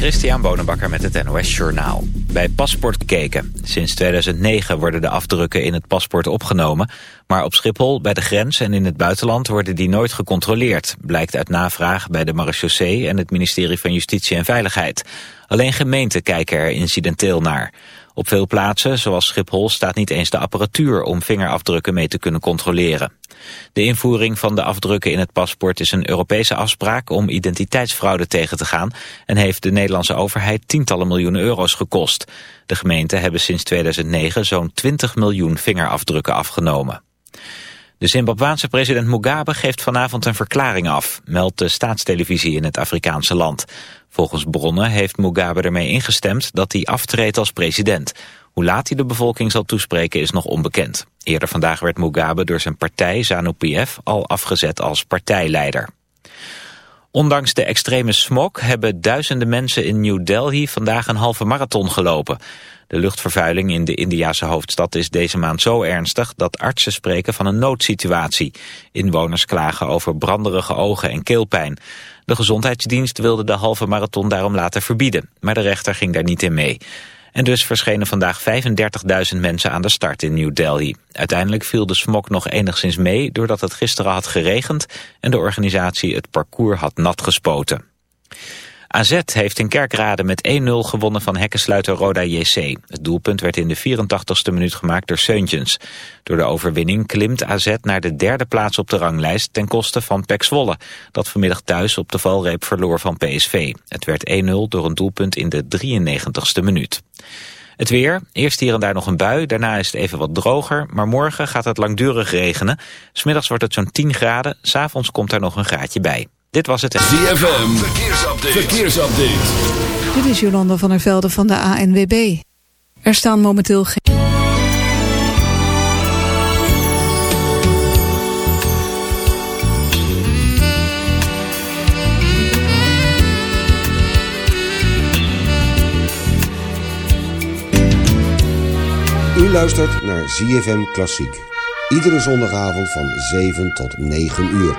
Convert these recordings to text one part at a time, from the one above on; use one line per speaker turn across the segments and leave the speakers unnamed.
Christian Bonenbakker met het NOS Journaal. Bij paspoort gekeken. Sinds 2009 worden de afdrukken in het paspoort opgenomen. Maar op Schiphol, bij de grens en in het buitenland worden die nooit gecontroleerd. Blijkt uit navraag bij de marechaussee en het ministerie van Justitie en Veiligheid. Alleen gemeenten kijken er incidenteel naar. Op veel plaatsen, zoals Schiphol, staat niet eens de apparatuur om vingerafdrukken mee te kunnen controleren. De invoering van de afdrukken in het paspoort is een Europese afspraak om identiteitsfraude tegen te gaan en heeft de Nederlandse overheid tientallen miljoenen euro's gekost. De gemeenten hebben sinds 2009 zo'n 20 miljoen vingerafdrukken afgenomen. De Zimbabwaanse president Mugabe geeft vanavond een verklaring af, meldt de staatstelevisie in het Afrikaanse land. Volgens bronnen heeft Mugabe ermee ingestemd dat hij aftreedt als president. Hoe laat hij de bevolking zal toespreken is nog onbekend. Eerder vandaag werd Mugabe door zijn partij ZANU-PF al afgezet als partijleider. Ondanks de extreme smog hebben duizenden mensen in New Delhi vandaag een halve marathon gelopen. De luchtvervuiling in de Indiase hoofdstad is deze maand zo ernstig dat artsen spreken van een noodsituatie. Inwoners klagen over branderige ogen en keelpijn. De gezondheidsdienst wilde de halve marathon daarom laten verbieden, maar de rechter ging daar niet in mee. En dus verschenen vandaag 35.000 mensen aan de start in New Delhi. Uiteindelijk viel de smok nog enigszins mee doordat het gisteren had geregend en de organisatie het parcours had nat gespoten. AZ heeft in Kerkrade met 1-0 gewonnen van hekkensluiter Roda JC. Het doelpunt werd in de 84ste minuut gemaakt door Seuntjens. Door de overwinning klimt AZ naar de derde plaats op de ranglijst ten koste van PEC Zwolle, dat vanmiddag thuis op de valreep verloor van PSV. Het werd 1-0 door een doelpunt in de 93ste minuut. Het weer, eerst hier en daar nog een bui, daarna is het even wat droger, maar morgen gaat het langdurig regenen. Smiddags wordt het zo'n 10 graden, s'avonds komt er nog een graadje bij. Dit was het...
ZFM, verkeersupdate. verkeersupdate.
Dit is Jolanda van der Velde van de ANWB. Er staan momenteel geen...
U luistert naar ZFM Klassiek. Iedere zondagavond van 7 tot 9 uur.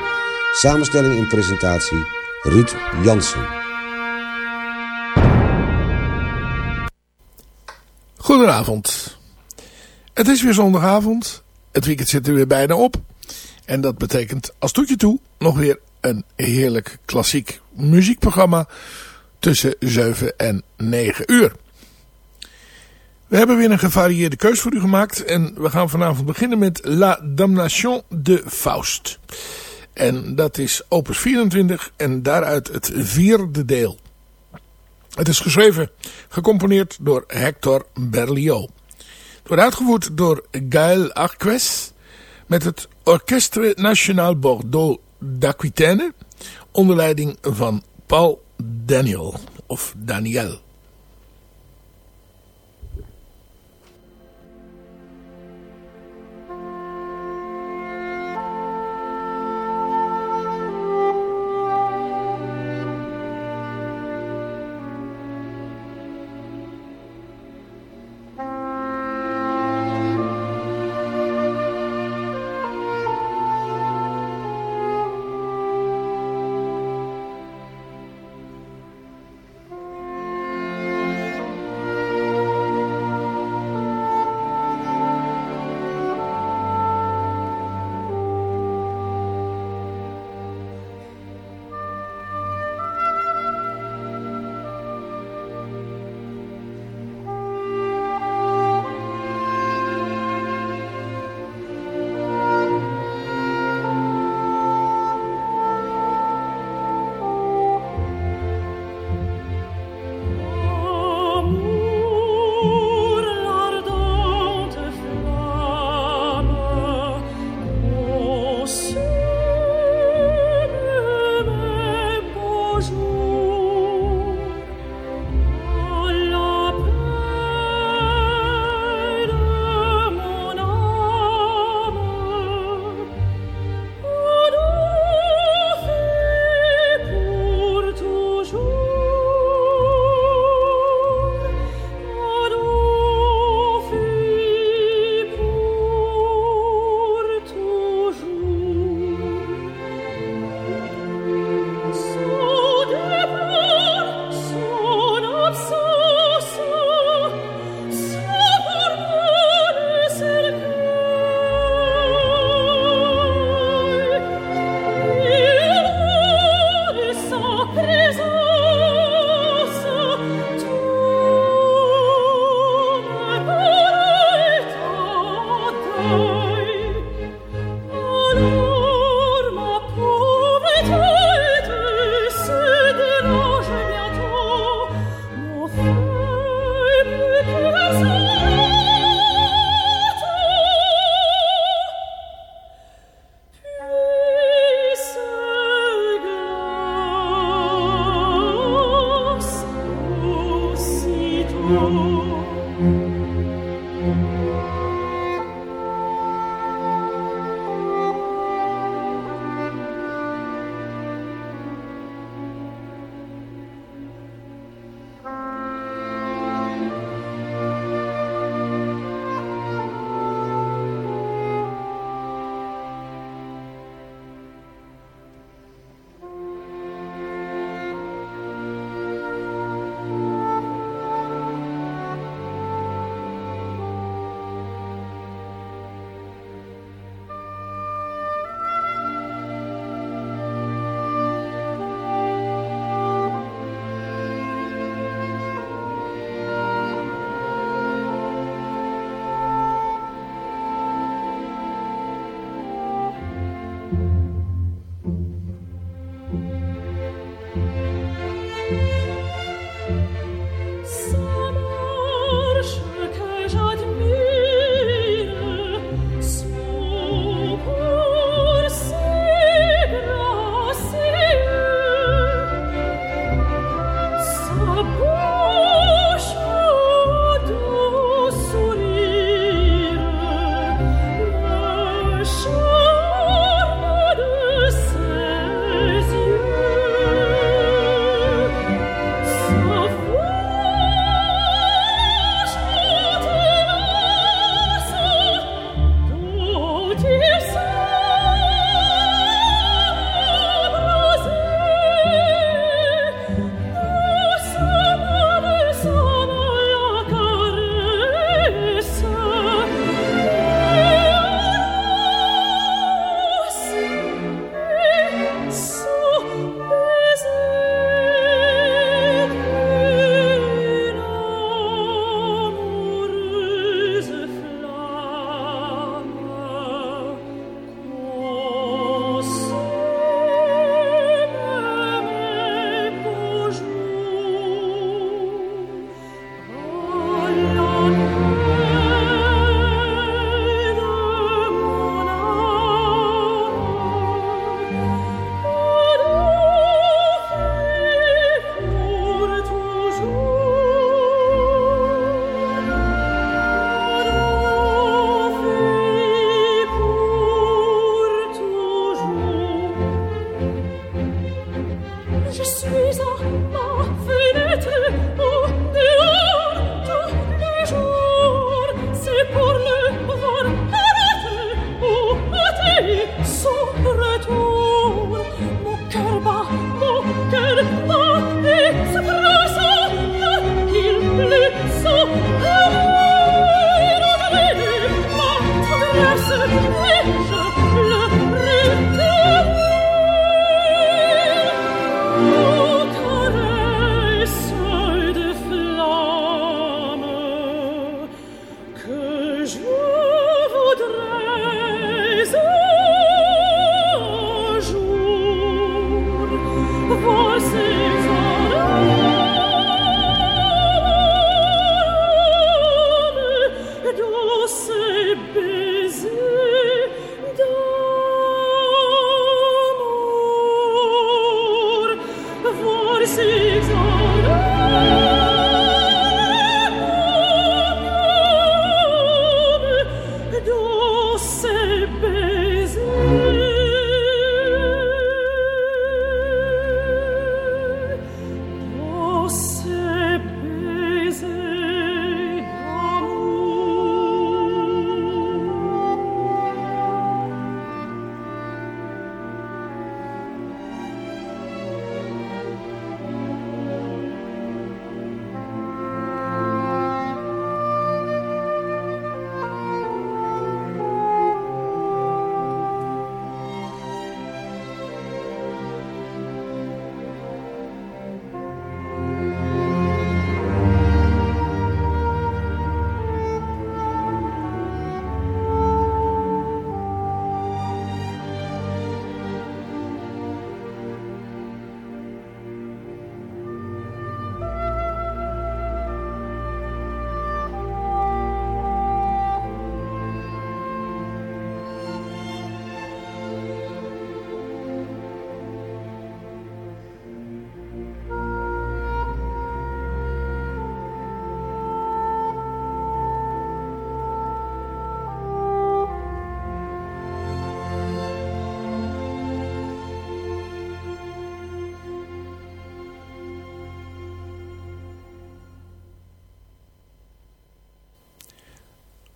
Samenstelling en presentatie Ruud Jansen.
Goedenavond. Het is weer zondagavond. Het weekend zit er weer bijna op. En dat betekent als toetje toe nog weer een heerlijk klassiek muziekprogramma tussen 7 en 9 uur. We hebben weer een gevarieerde keus voor u gemaakt en we gaan vanavond beginnen met La Damnation de Faust. En dat is opus 24 en daaruit het vierde deel. Het is geschreven, gecomponeerd door Hector Berlioz. Het wordt uitgevoerd door Gaël Arques met het Orchestre National Bordeaux d'Aquitaine onder leiding van Paul Daniel of Daniel.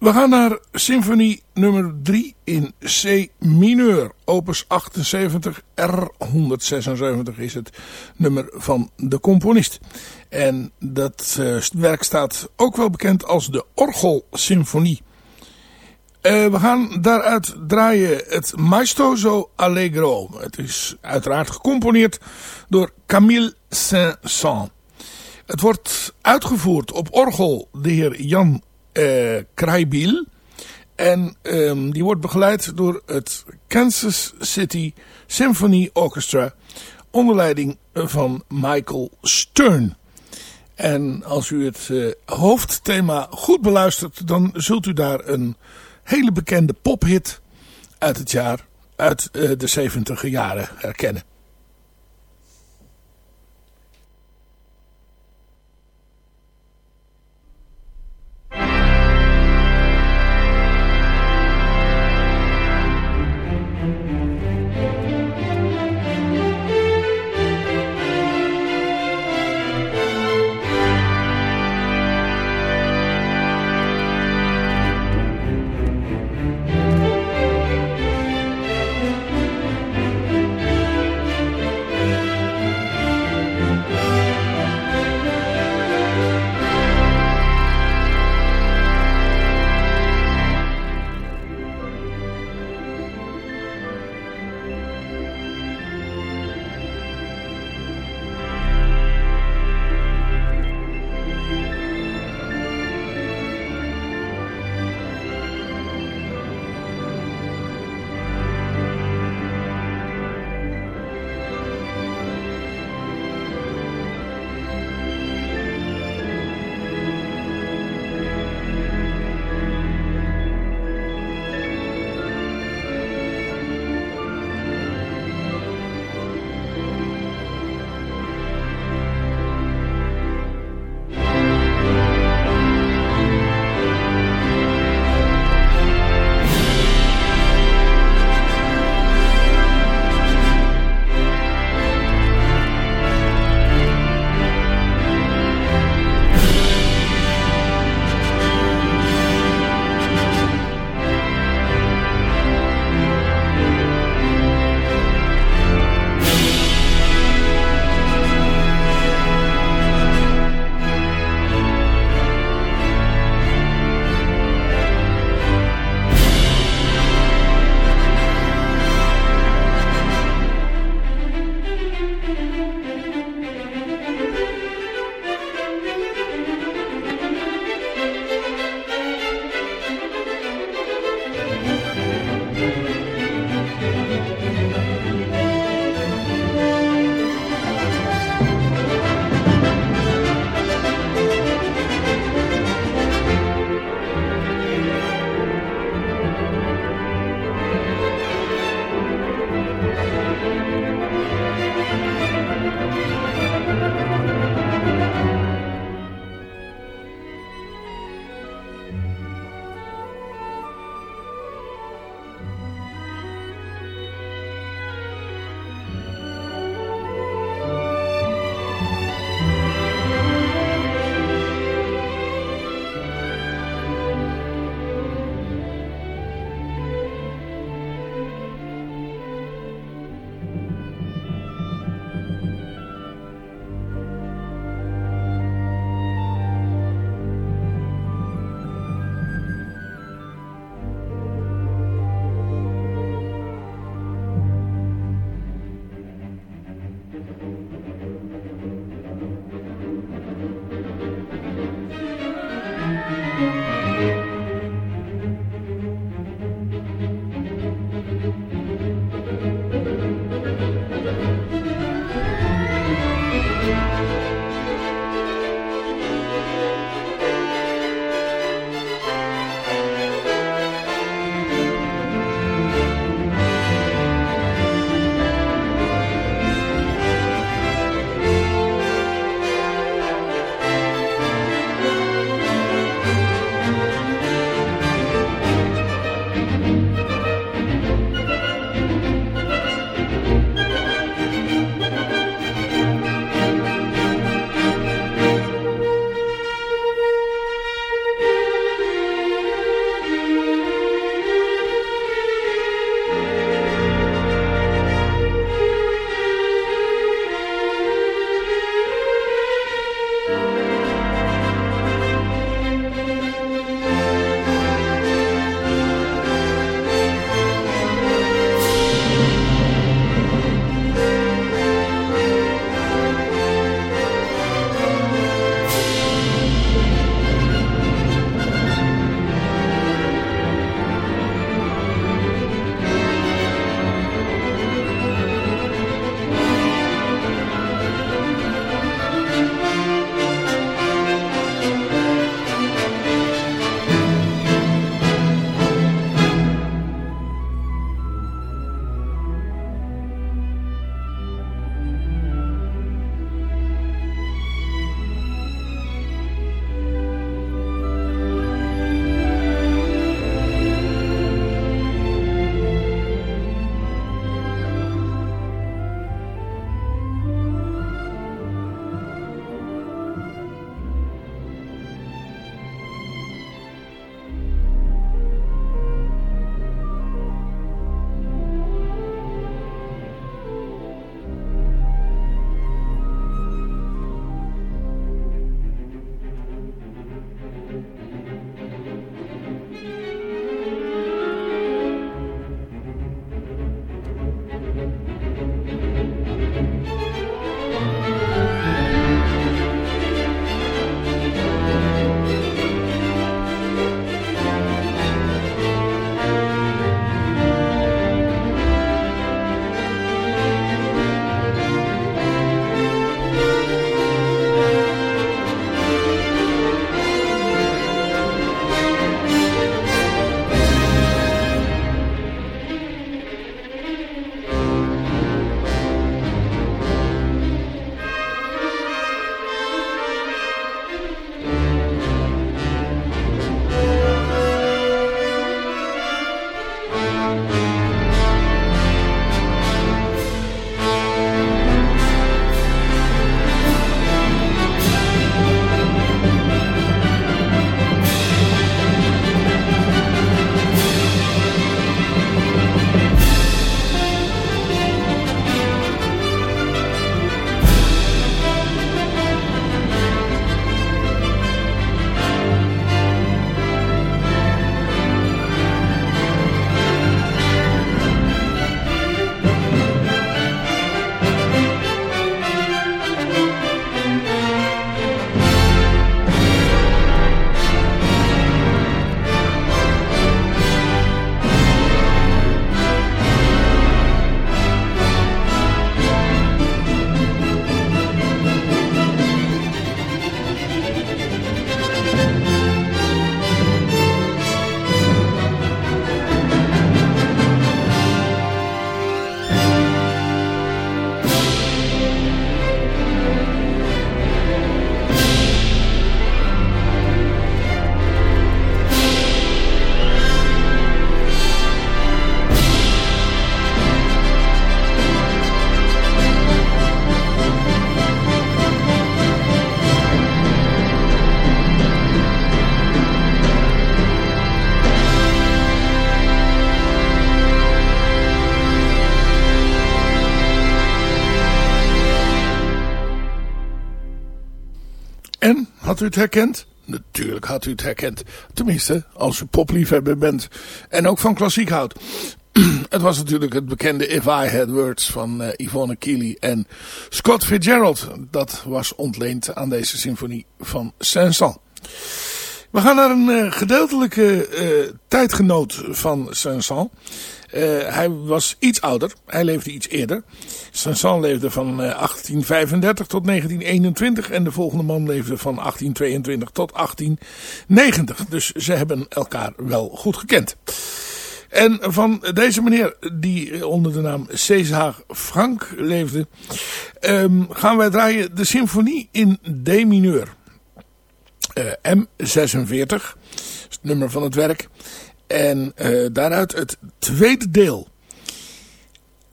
We gaan naar symfonie nummer 3 in C mineur. Opus 78 R176 is het nummer van de componist. En dat uh, werk staat ook wel bekend als de Orgelsymfonie. Uh, we gaan daaruit draaien het Maestoso Allegro. Het is uiteraard gecomponeerd door Camille Saint-Saëns. Het wordt uitgevoerd op orgel de heer Jan uh. En um, die wordt begeleid door het Kansas City Symphony Orchestra onder leiding van Michael Stern. En als u het uh, hoofdthema goed beluistert, dan zult u daar een hele bekende pophit uit het jaar, uit uh, de 70 jaren herkennen. Had u het herkend? Natuurlijk had u het herkend. Tenminste, als u popliefhebber bent en ook van klassiek houdt. het was natuurlijk het bekende If I Had Words van uh, Yvonne Keely en Scott Fitzgerald. Dat was ontleend aan deze symfonie van Saint-Saëns. We gaan naar een uh, gedeeltelijke uh, tijdgenoot van Saint-Saëns. Hij was iets ouder. Hij leefde iets eerder. Saint-Saëns leefde van 1835 tot 1921. En de volgende man leefde van 1822 tot 1890. Dus ze hebben elkaar wel goed gekend. En van deze meneer, die onder de naam César Frank leefde, um, gaan wij draaien de symfonie in D mineur. Uh, M46, is het nummer van het werk. En uh, daaruit het tweede deel.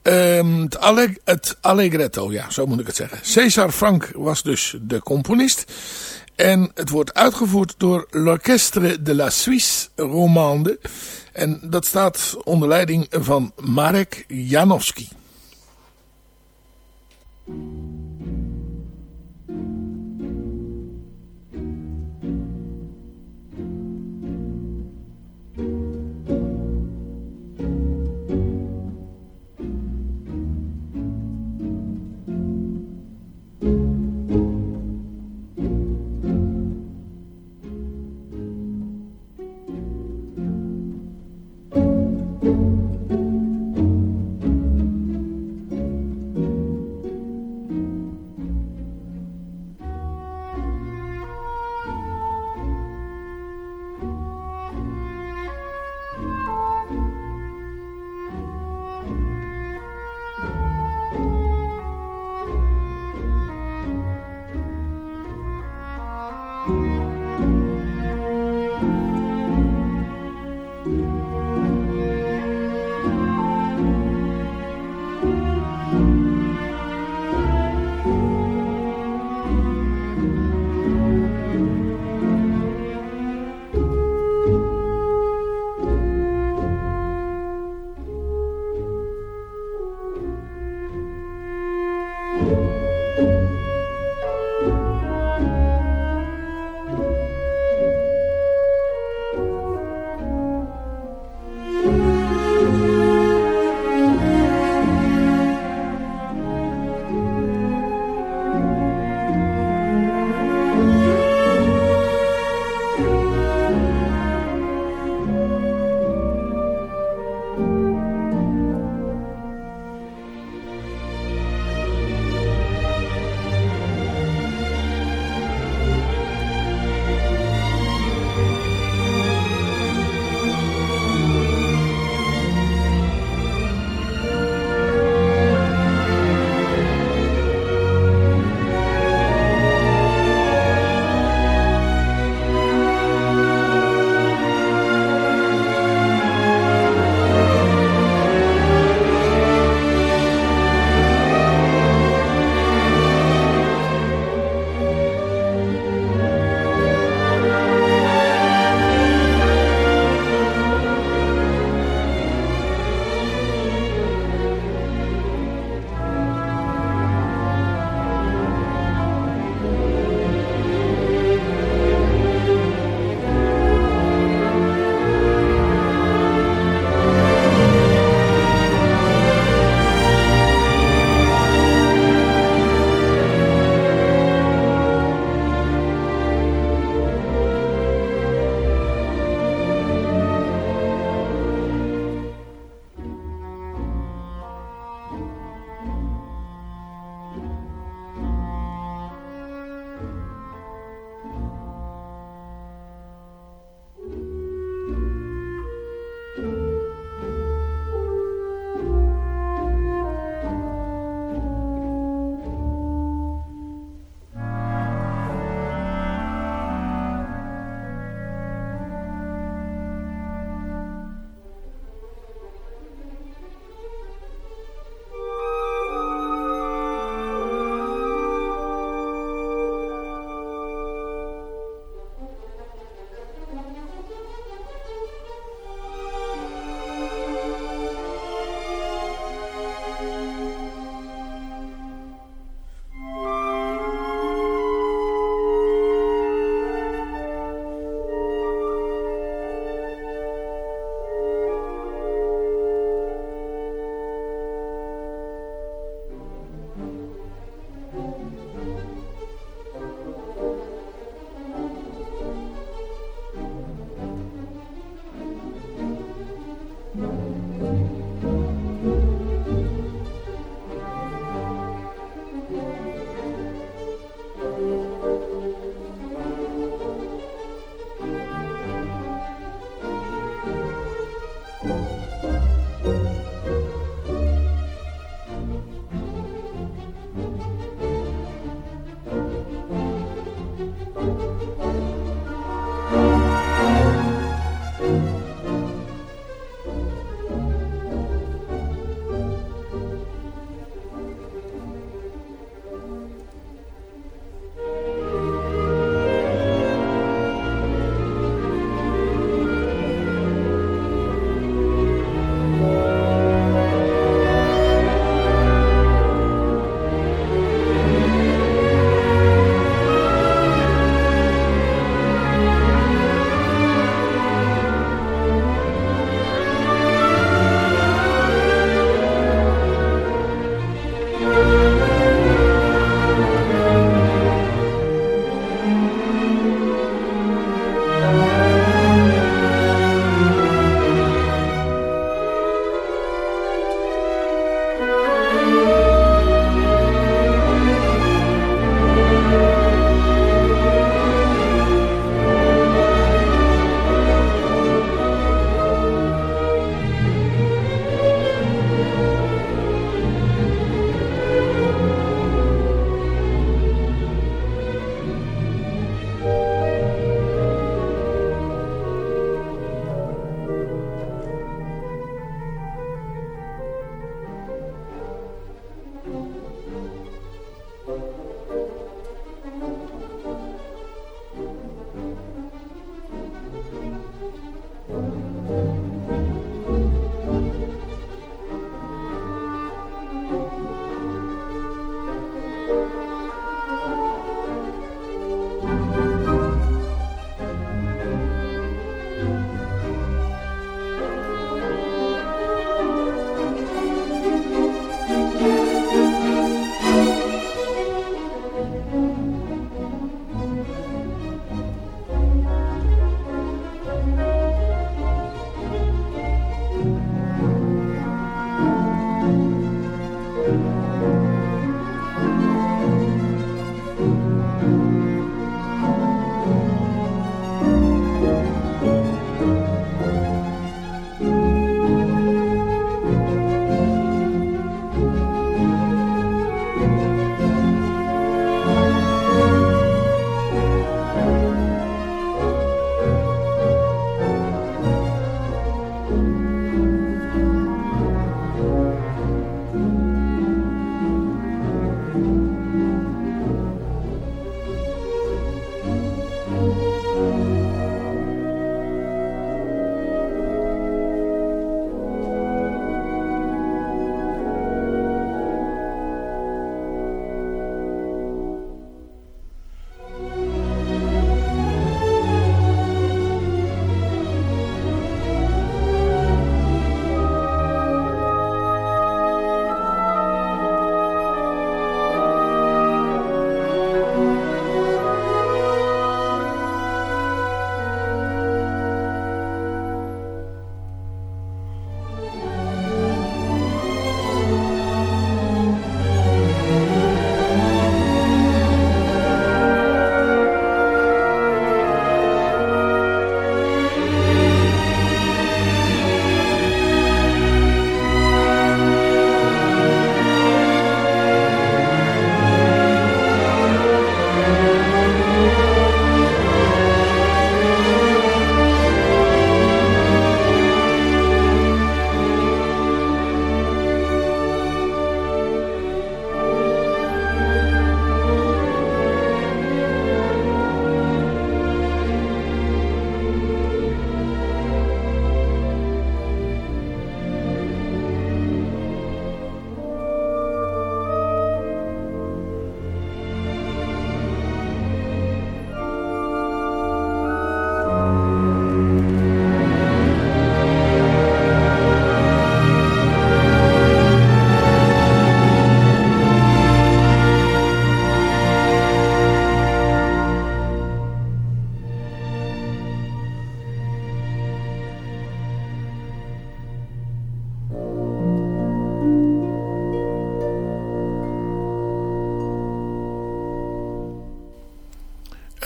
Um, het, het Allegretto, ja, zo moet ik het zeggen. César Frank was dus de componist. En het wordt uitgevoerd door l'Orchestre de la Suisse Romande. En dat staat onder leiding van Marek Janowski.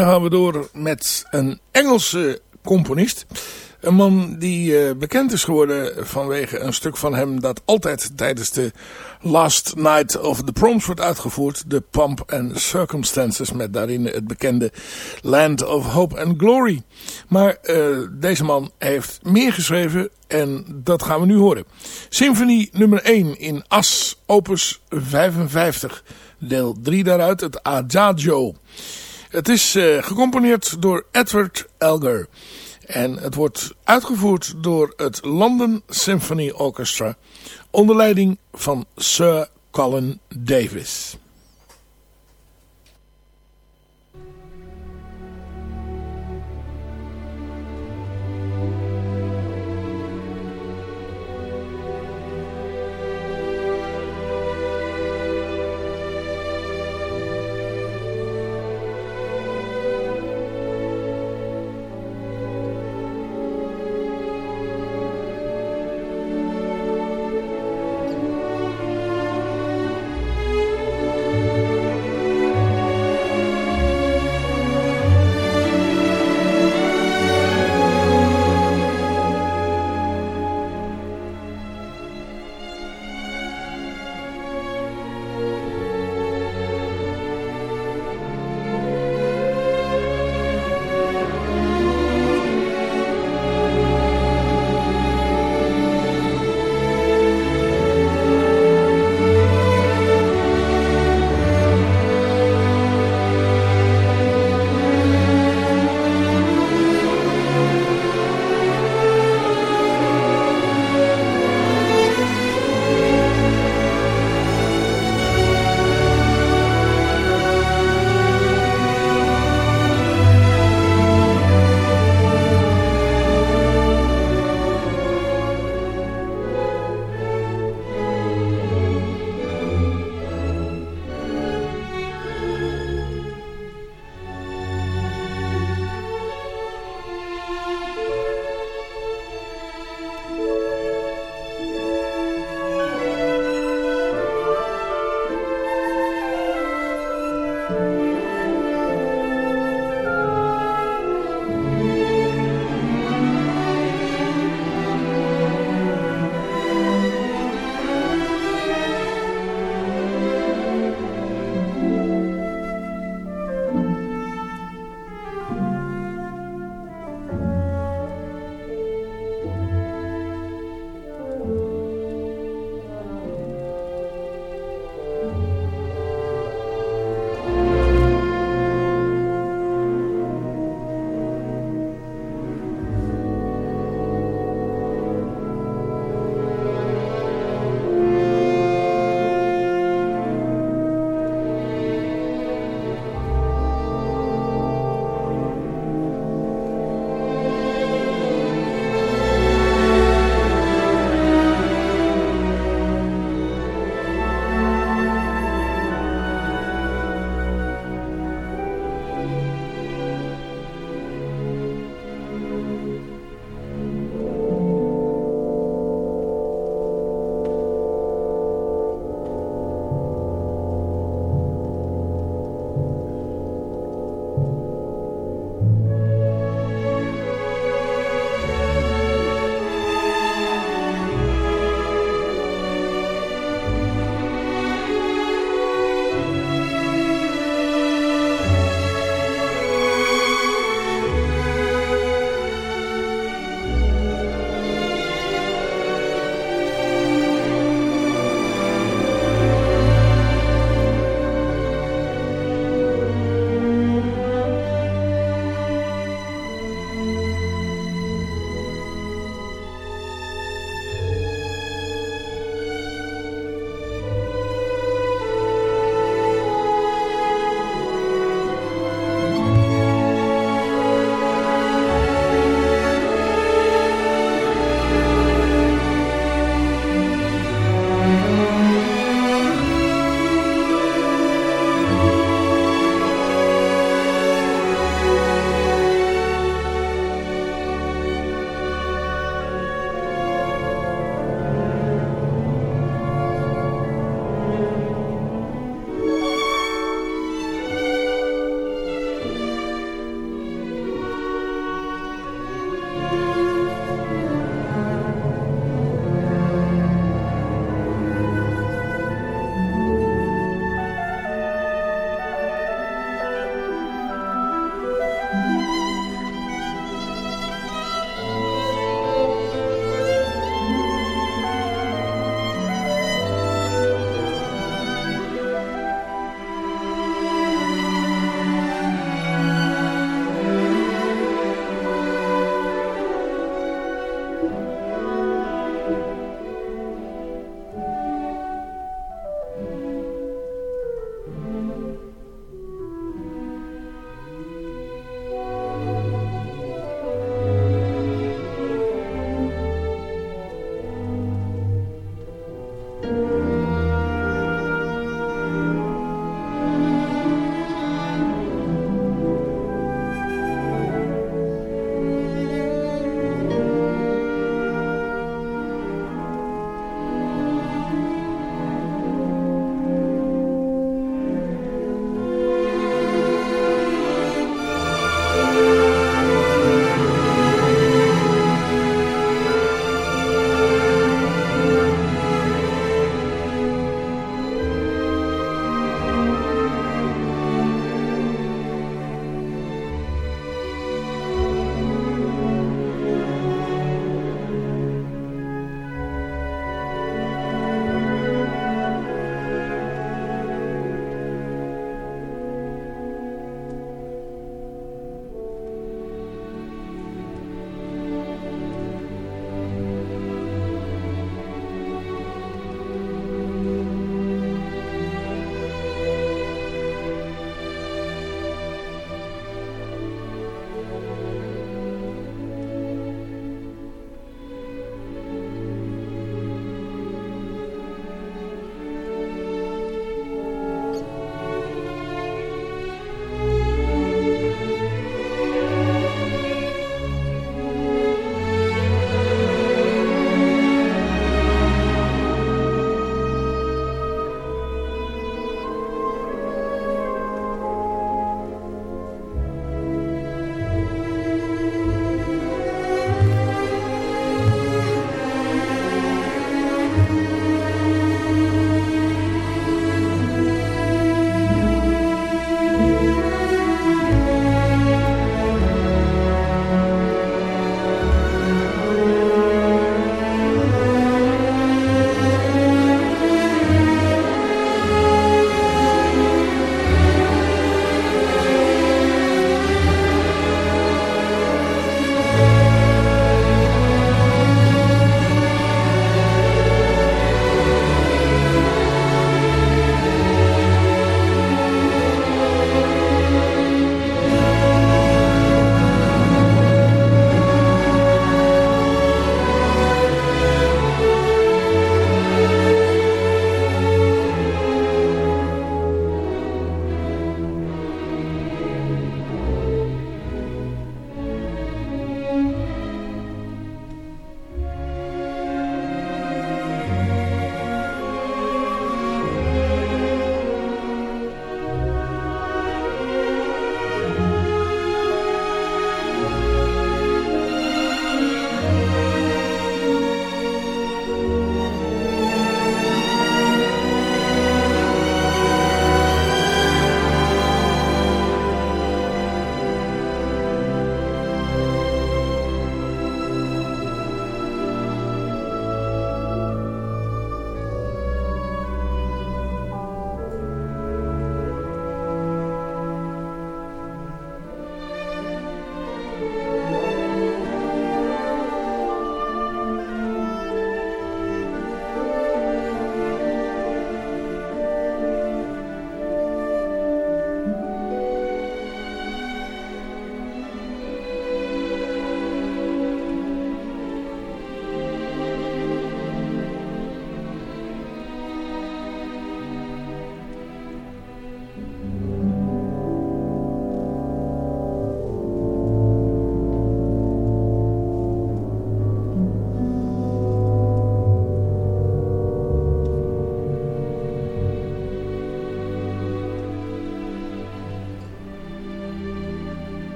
Dan gaan we door met een Engelse componist. Een man die uh, bekend is geworden vanwege een stuk van hem dat altijd tijdens de Last Night of the Proms wordt uitgevoerd. De Pomp and Circumstances met daarin het bekende Land of Hope and Glory. Maar uh, deze man heeft meer geschreven en dat gaan we nu horen. Symfonie nummer 1 in As, opus 55, deel 3 daaruit, het Adagio. Het is uh, gecomponeerd door Edward Elgar. En het wordt uitgevoerd door het London Symphony Orchestra onder leiding van Sir Colin Davis.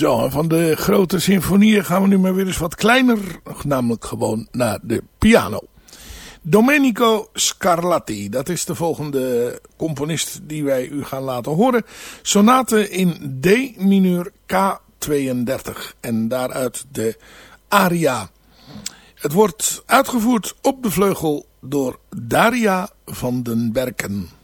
Zo, van de grote symfonieën gaan we nu maar weer eens wat kleiner, namelijk gewoon naar de piano. Domenico Scarlatti, dat is de volgende componist die wij u gaan laten horen. Sonate in D mineur K32 en daaruit de aria. Het wordt uitgevoerd op de vleugel door Daria van den Berken.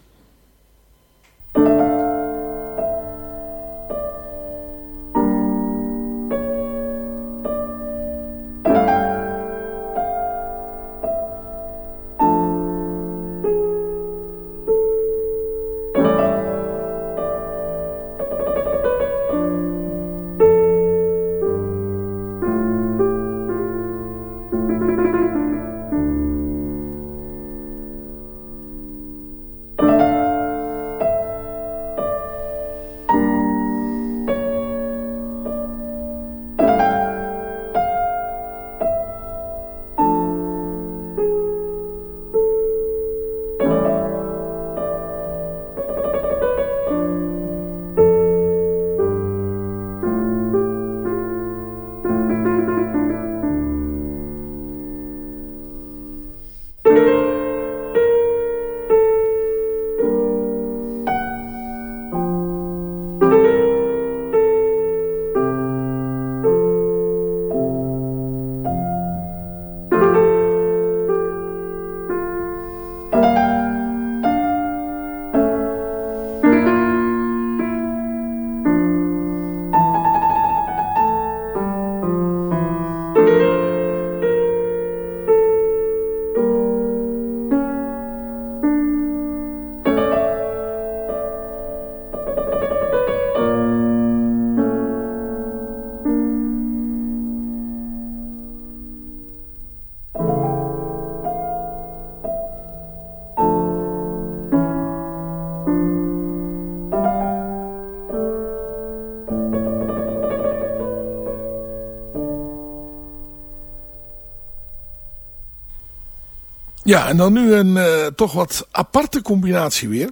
Ja, en dan nu een uh, toch wat aparte combinatie weer.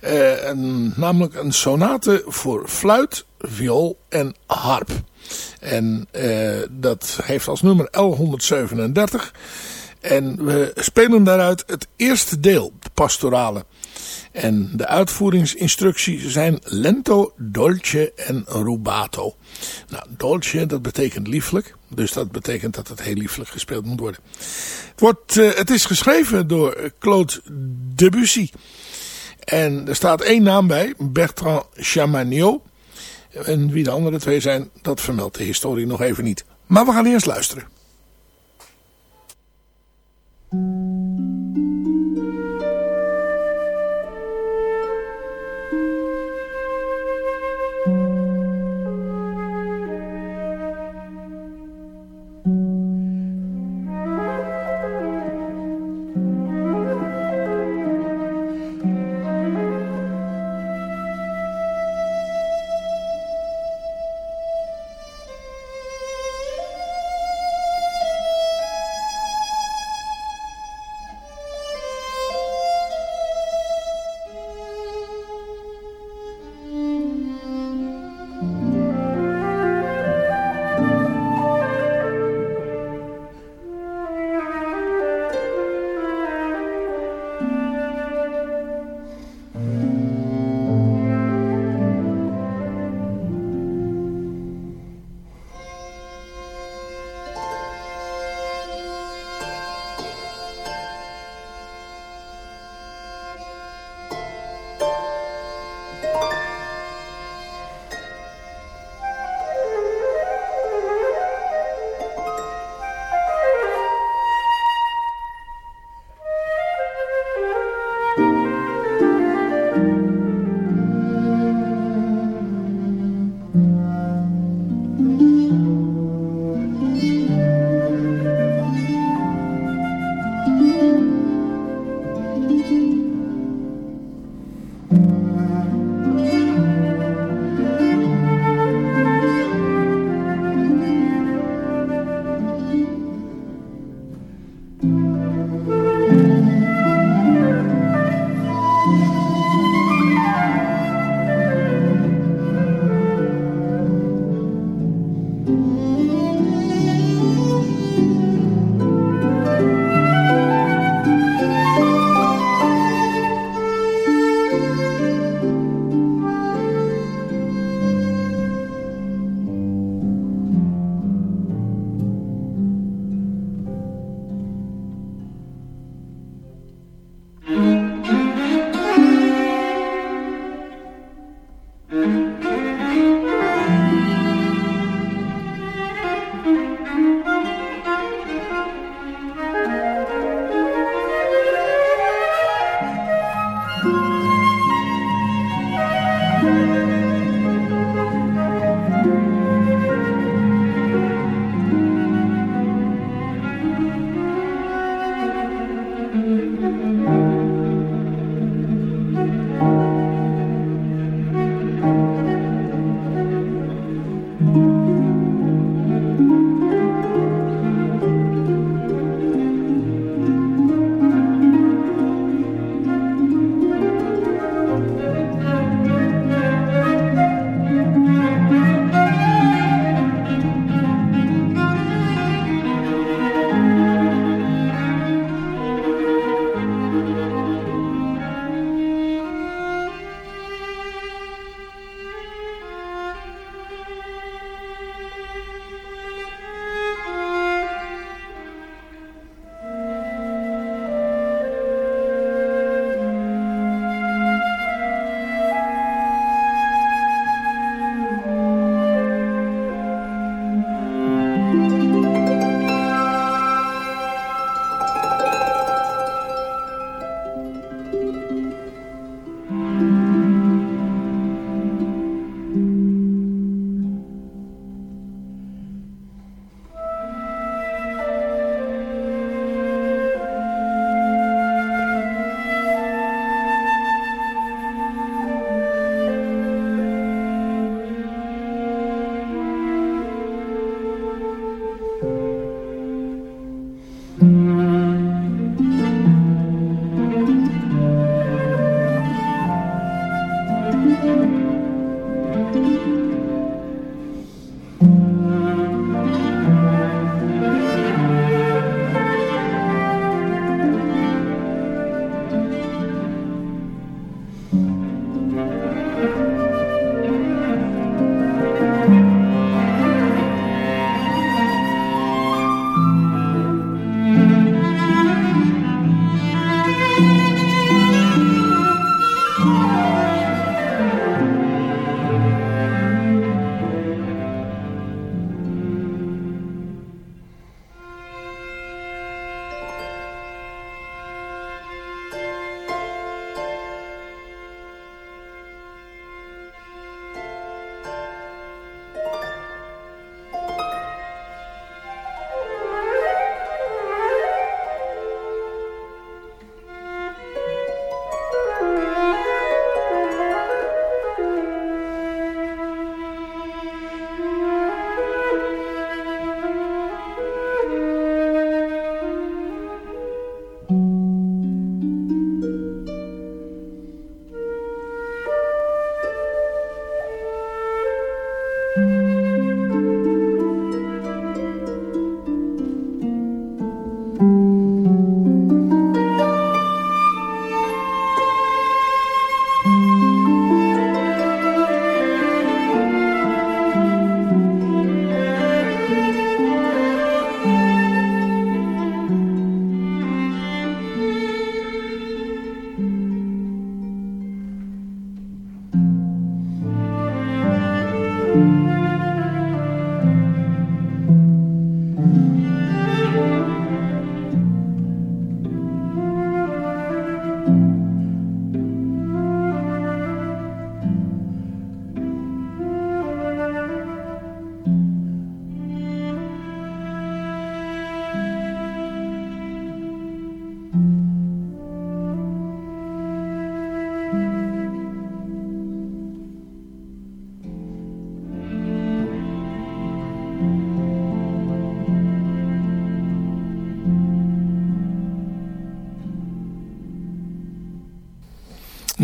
Een, namelijk een sonate voor fluit, viool en harp. En uh, dat heeft als nummer L137. En we spelen daaruit het eerste deel, de pastorale. En de uitvoeringsinstructies zijn lento, dolce en rubato. Nou, dolce, dat betekent lieflijk. Dus dat betekent dat het heel lieflijk gespeeld moet worden. Het, wordt, uh, het is geschreven door Claude Debussy. En er staat één naam bij, Bertrand Chamagnot. En wie de andere twee zijn, dat vermeldt de historie nog even niet. Maar we gaan eerst luisteren.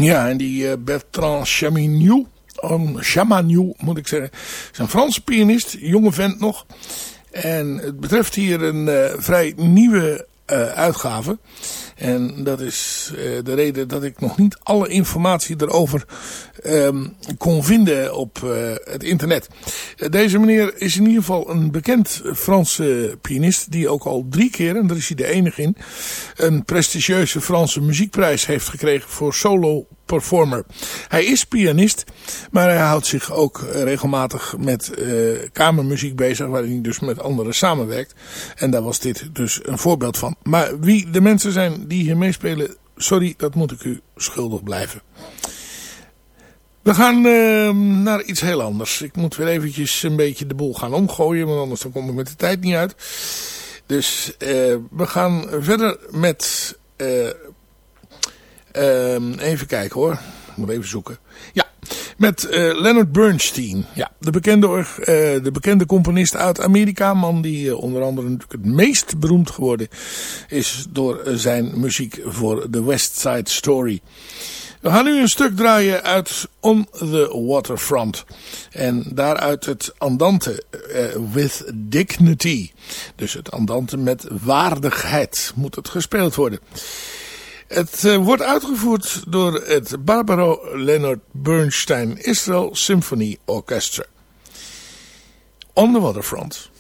Ja, en die uh, Bertrand Chaminou, um, Chamanou moet ik zeggen, is een Franse pianist, jonge vent nog. En het betreft hier een uh, vrij nieuwe uh, uitgave. En dat is de reden dat ik nog niet alle informatie erover um, kon vinden op het internet. Deze meneer is in ieder geval een bekend Franse pianist die ook al drie keer, en daar is hij de enige in, een prestigieuze Franse muziekprijs heeft gekregen voor solo performer. Hij is pianist, maar hij houdt zich ook regelmatig met uh, kamermuziek bezig, waarin hij dus met anderen samenwerkt. En daar was dit dus een voorbeeld van. Maar wie de mensen zijn die hier meespelen, sorry, dat moet ik u schuldig blijven. We gaan uh, naar iets heel anders. Ik moet weer eventjes een beetje de boel gaan omgooien, want anders dan kom ik met de tijd niet uit. Dus uh, we gaan verder met... Uh, even kijken hoor. Ik moet even zoeken. Ja, met uh, Leonard Bernstein. Ja, de bekende, de bekende componist uit Amerika. Man die onder andere natuurlijk het meest beroemd geworden is door zijn muziek voor The West Side Story. We gaan nu een stuk draaien uit On the Waterfront. En daaruit het andante with dignity. Dus het andante met waardigheid moet het gespeeld worden. Het uh, wordt uitgevoerd door het Barbaro Leonard Bernstein Israel Symphony Orchestra. On the Waterfront.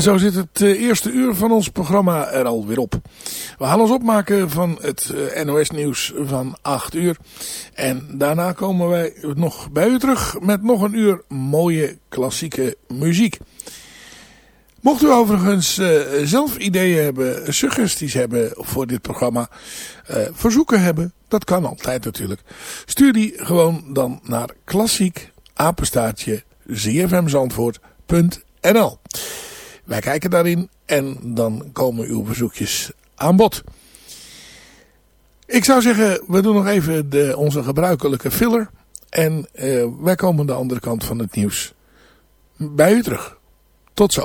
En zo zit het uh, eerste uur van ons programma er alweer op. We gaan ons opmaken van het uh, NOS nieuws van 8 uur. En daarna komen wij nog bij u terug met nog een uur mooie klassieke muziek. Mocht u overigens uh, zelf ideeën hebben, suggesties hebben voor dit programma, verzoeken hebben, dat kan altijd natuurlijk. Stuur die gewoon dan naar klassiek apenstaartje Wij kijken daarin en dan komen uw bezoekjes aan bod. Ik zou zeggen, we doen nog even de, onze gebruikelijke filler. En uh, wij komen de andere kant van het nieuws bij u terug. Tot zo.